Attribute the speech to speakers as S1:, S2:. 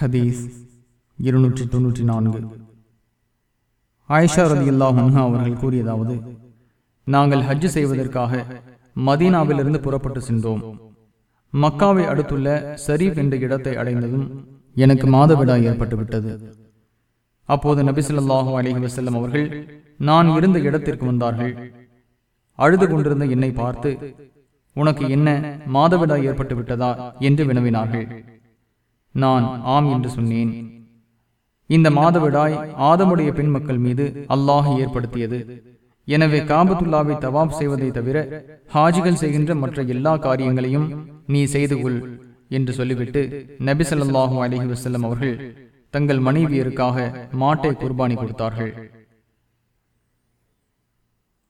S1: ஹதீஸ் இருநூற்றி தொன்னூற்றி நான்கு. ஆயிஷா ரதி அல்லாஹா அவர்கள் கூறியதாவது நாங்கள் ஹஜ்ஜு செய்வதற்காக மதீனாவிலிருந்து புறப்பட்டு சென்றோம். மக்காவை அடுத்துள்ள சரீப் என்ற இடத்தை அடைந்ததும் எனக்கு மாதவிடா ஏற்பட்டுவிட்டது. அப்போது நபிசுல்லாஹு அலஹி வசல்லம் அவர்கள் நான் இருந்த இடத்திற்கு வந்தார்கள். அழுது கொண்டிருந்த என்னை பார்த்து உனக்கு என்ன மாதவிடாய் ஏற்பட்டு விட்டதா என்று வினவினார்கள். நான் ஆம் என்று சொன்னேன். இந்த மாதவிடாய் ஆதமுடைய பெண் மக்கள் மீது அல்லாஹ் ஏற்படுத்தியது. எனவே காபத்துல்லாவை தவாப் செய்வதை தவிர ஹாஜிகள் செய்கின்ற மற்ற எல்லா காரியங்களையும் நீ செய்து கொள் என்று சொல்லிவிட்டு நபிசல்லாஹூ ஸல்லல்லாஹு வசல்லம் அவர்கள் தங்கள் மனைவியருக்காக மாட்டை குர்பானி கொடுத்தார்கள்.